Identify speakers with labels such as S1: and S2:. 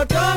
S1: Bogotá.